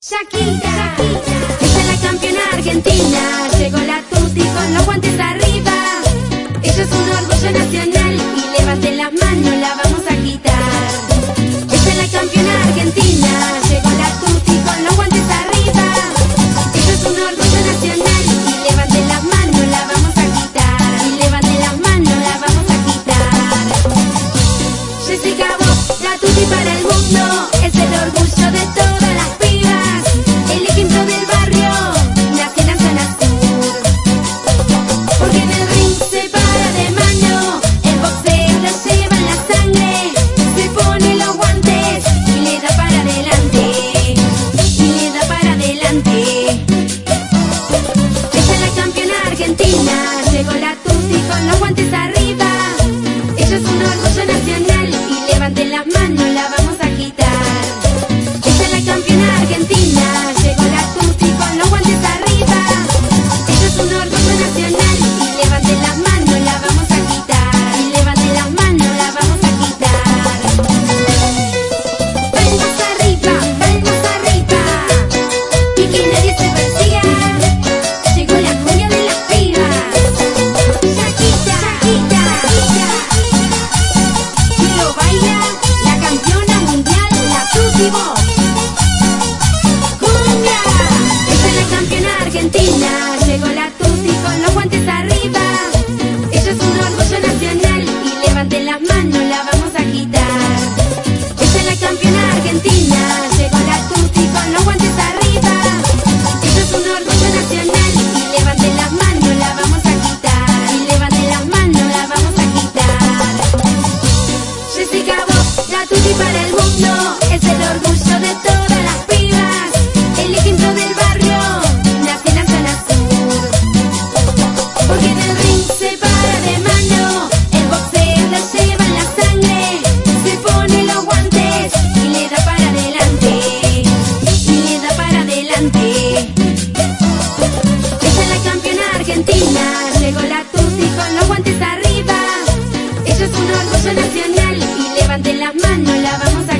Shakira. Argentina, llegó la Tusi con los guantes arriba. Ella es un orgullo nacional y levanten las manos, la vamos a